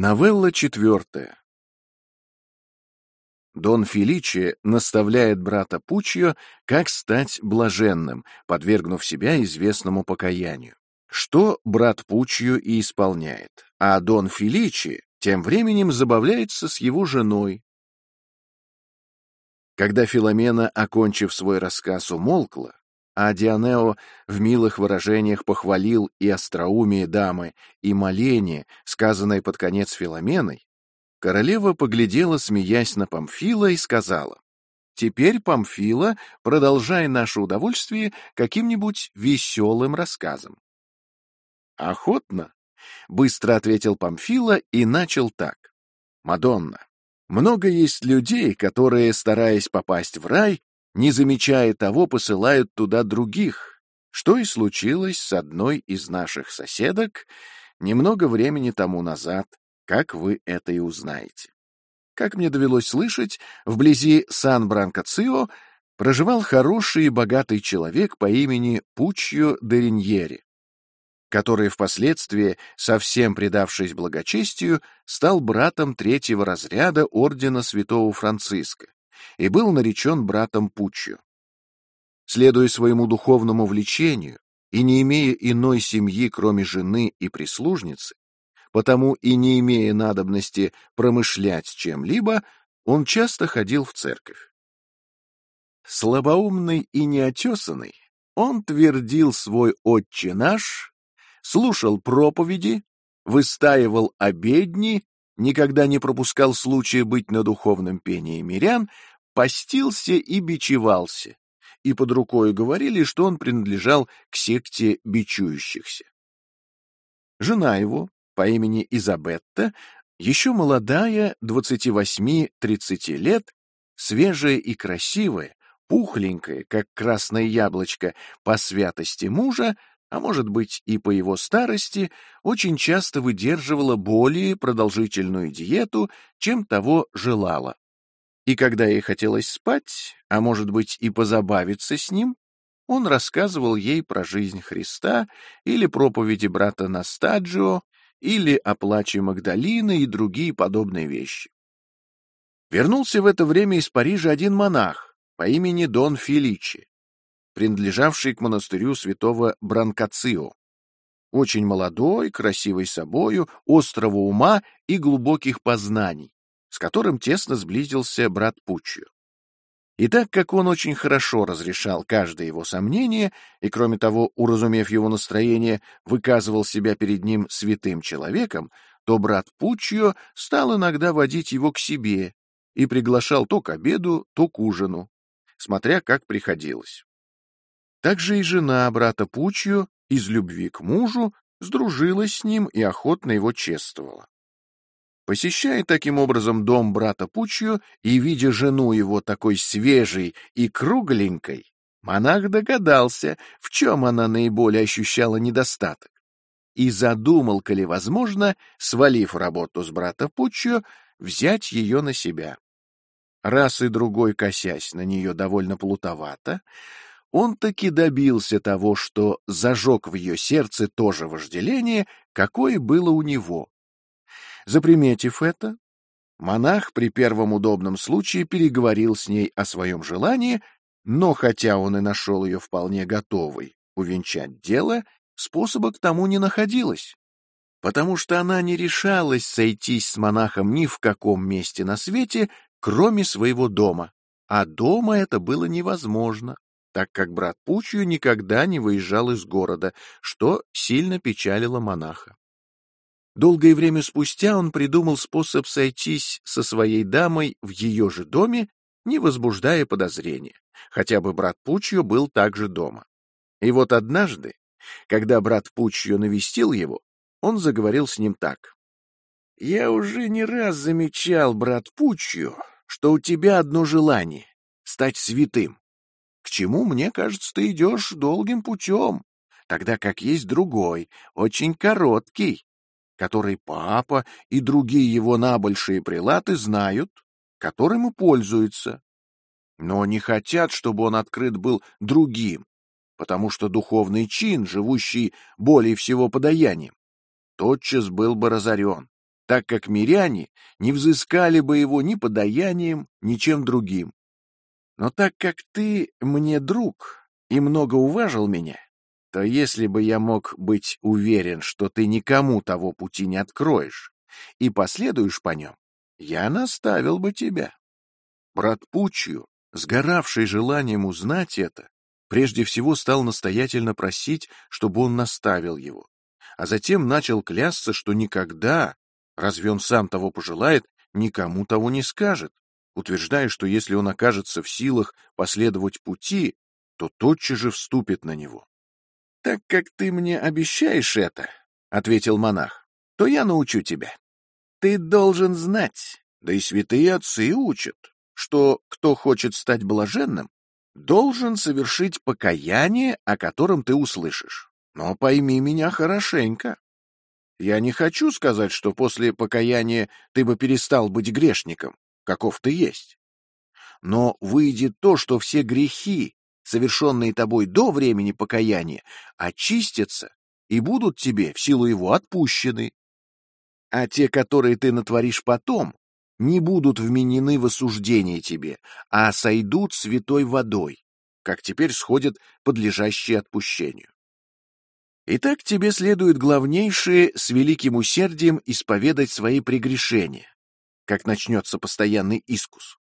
Новелла четвертая. Дон Феличи наставляет брата Пуччио, как стать блаженным, подвергнув себя известному покаянию. Что брат Пуччио и исполняет, а Дон Феличи тем временем забавляется с его женой. Когда Филомена, окончив свой рассказ, умолкла, а Дионео в милых выражениях похвалил и остроумие дамы, и моление, сказанное под конец Филоменой, королева поглядела, смеясь на Памфила, и сказала, «Теперь, Памфила, продолжай наше удовольствие каким-нибудь веселым рассказом». «Охотно», — быстро ответил Памфила и начал так. «Мадонна, много есть людей, которые, стараясь попасть в рай, не замечая того, посылают туда других, что и случилось с одной из наших соседок немного времени тому назад, как вы это и узнаете. Как мне довелось слышать, вблизи Сан-Бранкацио проживал хороший и богатый человек по имени Пуччо де Риньери, который впоследствии, совсем предавшись благочестию, стал братом третьего разряда ордена святого Франциска и был наречен братом Пуччо. Следуя своему духовному влечению и не имея иной семьи, кроме жены и прислужницы, потому и не имея надобности промышлять чем-либо, он часто ходил в церковь. Слабоумный и неотесанный, он твердил свой «Отче наш», слушал проповеди, выстаивал обедни, никогда не пропускал случая быть на духовном пении мирян, постился и бичевался, и под рукой говорили, что он принадлежал к секте бичующихся. Жена его, по имени Изабетта, еще молодая, 28-30 лет, свежая и красивая, пухленькая, как красное яблочко, по святости мужа, а может быть и по его старости, очень часто выдерживала более продолжительную диету, чем того желала. И когда ей хотелось спать, а может быть и позабавиться с ним, он рассказывал ей про жизнь Христа или проповеди брата Настаджио, или о плаче Магдалины и другие подобные вещи. Вернулся в это время из Парижа один монах по имени Дон Феличи, принадлежавший к монастырю святого Бранкацио. Очень молодой, красивый собою, острого ума и глубоких познаний, с которым тесно сблизился брат Пуччио. И так как он очень хорошо разрешал каждое его сомнение, и, кроме того, уразумев его настроение, выказывал себя перед ним святым человеком, то брат Пуччио стал иногда водить его к себе и приглашал то к обеду, то к ужину, смотря как приходилось. Также и жена брата Пуччио из любви к мужу сдружилась с ним и охотно его чествовала. Посещая таким образом дом брата Пуччио и видя жену его такой свежей и кругленькой, монах догадался, в чем она наиболее ощущала недостаток, и задумал, коли возможно, свалив работу с брата Пуччио, взять ее на себя. Раз и другой, косясь на нее довольно плутовато, он таки добился того, что зажег в ее сердце то же вожделение, какое было у него, Заприметив это, монах при первом удобном случае переговорил с ней о своем желании, но хотя он и нашел ее вполне готовой увенчать дело, способа к тому не находилось, потому что она не решалась сойтись с монахом ни в каком месте на свете, кроме своего дома, а дома это было невозможно, так как брат Пучью никогда не выезжал из города, что сильно печалило монаха. Долгое время спустя он придумал способ сойтись со своей дамой в ее же доме, не возбуждая подозрения, хотя бы брат Пучьо был также дома. И вот однажды, когда брат Пучьо навестил его, он заговорил с ним так. «Я уже не раз замечал, брат Пучьо, что у тебя одно желание — стать святым. К чему, мне кажется, ты идешь долгим путем, тогда как есть другой, очень короткий, который папа и другие его набольшие прилаты знают, которым и пользуются. Но не хотят, чтобы он открыт был другим, потому что духовный чин, живущий более всего подаянием, тотчас был бы разорен. так как миряне не взыскали бы его ни подаянием, ни чем другим. Но так как ты мне друг и много уважил меня, то если бы я мог быть уверен, что ты никому того пути не откроешь и последуешь по нем, я наставил бы тебя. Брат Пучью, сгоравший желанием узнать это, прежде всего стал настоятельно просить, чтобы он наставил его, а затем начал клясться, что никогда, разве он сам того пожелает, никому того не скажет, утверждая, что если он окажется в силах последовать пути, то тотчас же вступит на него. «Так как ты мне обещаешь это, — ответил монах, — то я научу тебя. Ты должен знать, да и святые отцы учат, что кто хочет стать блаженным, должен совершить покаяние, о котором ты услышишь. Но пойми меня хорошенько. Я не хочу сказать, что после покаяния ты бы перестал быть грешником, каков ты есть. Но выйдет то, что все грехи, совершенные тобой до времени покаяния, очистятся и будут тебе в силу его отпущены. А те, которые ты натворишь потом, не будут вменены в осуждение тебе, а сойдут святой водой, как теперь сходят подлежащие отпущению. Итак, тебе следует главнейшее с великим усердием исповедать свои прегрешения, как начнется постоянный искус.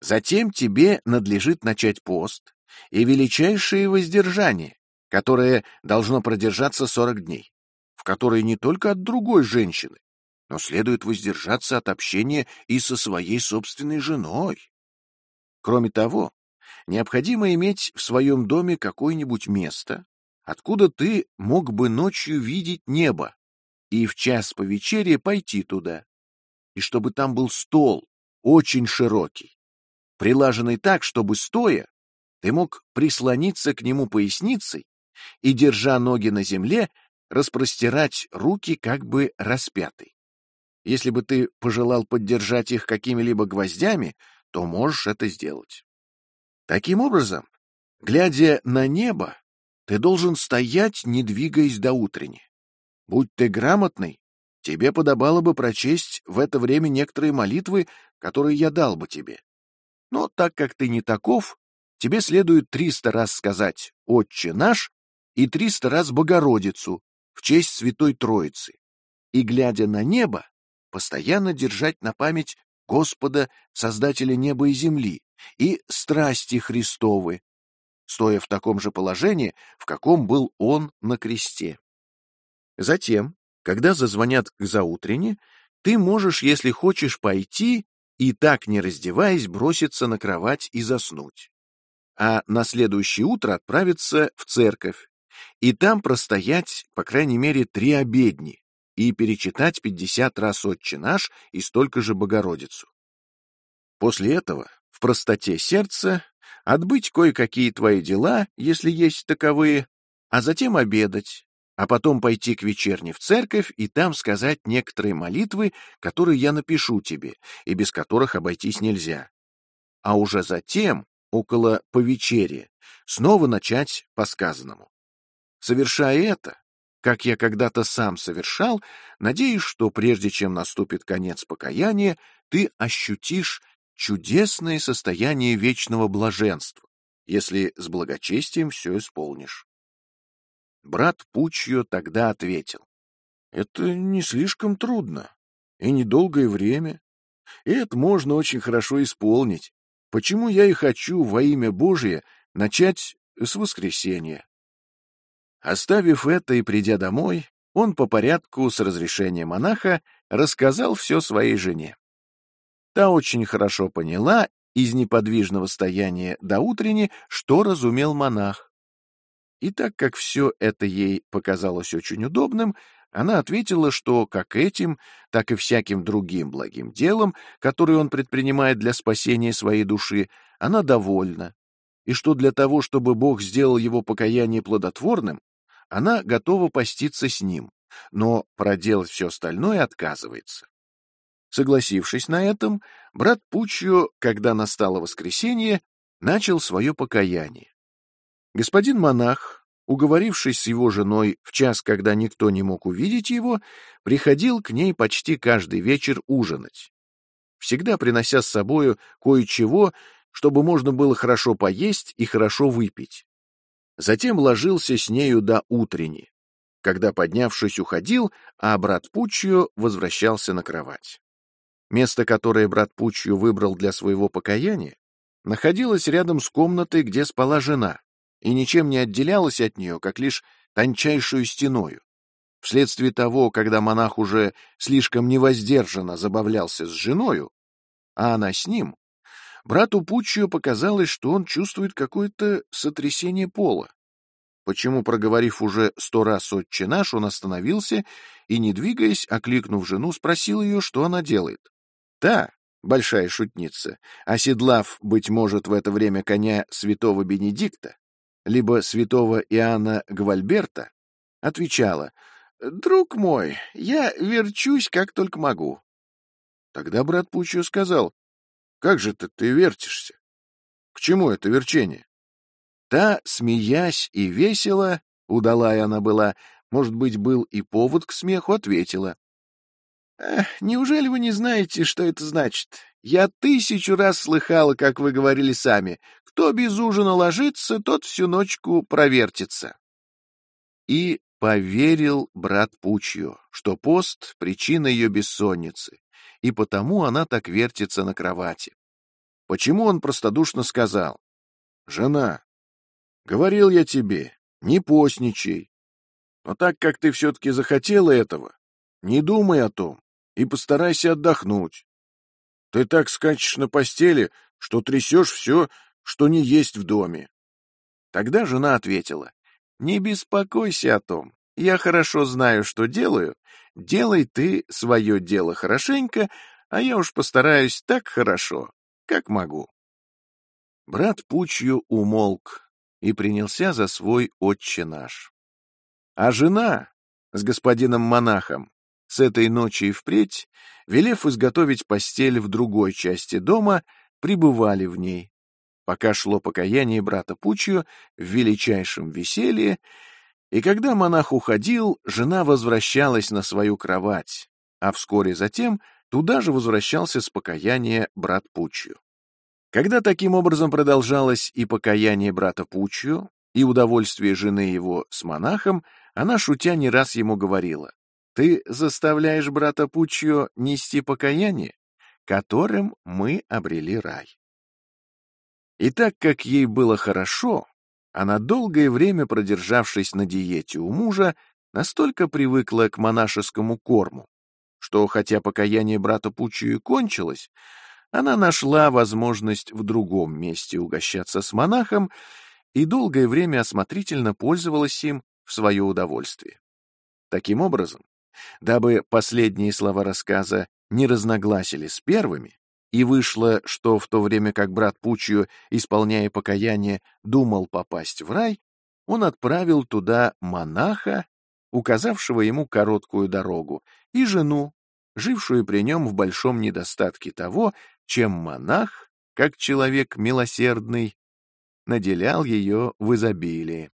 Затем тебе надлежит начать пост и величайшее воздержание, которое должно продержаться сорок дней, в которое не только от другой женщины, но следует воздержаться от общения и со своей собственной женой. Кроме того, необходимо иметь в своем доме какое-нибудь место, откуда ты мог бы ночью видеть небо, и в час по вечере пойти туда, и чтобы там был стол, очень широкий, прилаженный так, чтобы стоя ты мог прислониться к нему поясницей и, держа ноги на земле, распростирать руки как бы распятый. Если бы ты пожелал поддержать их какими-либо гвоздями, то можешь это сделать. Таким образом, глядя на небо, ты должен стоять, не двигаясь до утренни. Будь ты грамотный, тебе подобало бы прочесть в это время некоторые молитвы, которые я дал бы тебе. Но так как ты не таков, тебе следует триста раз сказать «Отче наш» и триста раз «Богородицу» в честь Святой Троицы. И, глядя на небо, постоянно держать на память Господа, Создателя неба и земли, и страсти Христовы, стоя в таком же положении, в каком был Он на кресте. Затем, когда зазвонят к заутрене, ты можешь, если хочешь, пойти и так, не раздеваясь, броситься на кровать и заснуть. А на следующее утро отправиться в церковь и там простоять, по крайней мере, три обедни, и перечитать пятьдесят раз «Отче наш» и столько же «Богородицу». После этого, в простоте сердца, отбыть кое-какие твои дела, если есть таковые, а затем обедать, а потом пойти к вечерне в церковь и там сказать некоторые молитвы, которые я напишу тебе, и без которых обойтись нельзя. А уже затем, около повечерия, снова начать по сказанному. Совершая это, как я когда-то сам совершал, надеюсь, что прежде чем наступит конец покаяния, ты ощутишь чудесное состояние вечного блаженства, если с благочестием все исполнишь. Брат Пучьо тогда ответил, «Это не слишком трудно и недолгое время, и это можно очень хорошо исполнить. Почему я и хочу во имя Божие начать с воскресенья?» Оставив это и придя домой, он по порядку с разрешения монаха рассказал все своей жене. Та очень хорошо поняла из неподвижного стояния до утренни, что разумел монах. И так как все это ей показалось очень удобным, она ответила, что как этим, так и всяким другим благим делом, которое он предпринимает для спасения своей души, она довольна, и что для того, чтобы Бог сделал его покаяние плодотворным, она готова поститься с ним, но проделать все остальное отказывается. Согласившись на этом, брат Пуччо, когда настало воскресенье, начал свое покаяние. Господин монах, уговорившись с его женой в час, когда никто не мог увидеть его, приходил к ней почти каждый вечер ужинать, всегда принося с собою кое-чего, чтобы можно было хорошо поесть и хорошо выпить. Затем ложился с нею до утренни, когда, поднявшись, уходил, а брат Пуччио возвращался на кровать. Место, которое брат Пуччио выбрал для своего покаяния, находилось рядом с комнатой, где спала жена, и ничем не отделялось от нее, как лишь тончайшую стеною. Вследствие того, когда монах уже слишком невоздержанно забавлялся с женою, а она с ним, брату Пуччио показалось, что он чувствует какое-то сотрясение пола. Почему, проговорив уже сто раз «Отче наш», он остановился и, не двигаясь, окликнув жену, спросил ее, что она делает. Та, большая шутница, оседлав, быть может, в это время коня святого Бенедикта, либо святого Иоанна Гвальберта, отвечала, «Друг мой, я верчусь, как только могу». Тогда брат Пуччо сказал, «Как же ты, ты вертишься? К чему это верчение?» Та, смеясь и весело, удалая она была, может быть, был и повод к смеху, ответила, неужели вы не знаете, что это значит? Я тысячу раз слыхала, как вы говорили сами. Кто без ужина ложится, тот всю ночку провертится. И поверил брат Пучью, что пост — причина ее бессонницы, и потому она так вертится на кровати. Почему он простодушно сказал? «Жена, говорил я тебе, не постничай. Но так как ты все-таки захотела этого, не думай о том, и постарайся отдохнуть. Ты так скачешь на постели, что трясешь все, что не есть в доме. Тогда жена ответила, «Не беспокойся о том, я хорошо знаю, что делаю, делай ты свое дело хорошенько, а я уж постараюсь так хорошо, как могу». Брат Пучью умолк и принялся за свой отче наш. А жена с господином монахом с этой ночи и впредь, велев изготовить постель в другой части дома, пребывали в ней, пока шло покаяние брата Пучио в величайшем веселье, и когда монах уходил, жена возвращалась на свою кровать, а вскоре затем туда же возвращался с покаяния брат Пучио. Когда таким образом продолжалось и покаяние брата Пучио, и удовольствие жены его с монахом, она, шутя, не раз ему говорила, ты заставляешь брата Пуччо нести покаяние, которым мы обрели рай. И так как ей было хорошо, она долгое время, продержавшись на диете у мужа, настолько привыкла к монашескому корму, что, хотя покаяние брата Пуччо и кончилось, она нашла возможность в другом месте угощаться с монахом и долгое время осмотрительно пользовалась им в свое удовольствие. Таким образом, Дабы последние слова рассказа не разногласили с первыми, и вышло, что в то время как брат Пучью, исполняя покаяние, думал попасть в рай, он отправил туда монаха, указавшего ему короткую дорогу, и жену, жившую при нем в большом недостатке того, чем монах, как человек милосердный, наделял ее в изобилии.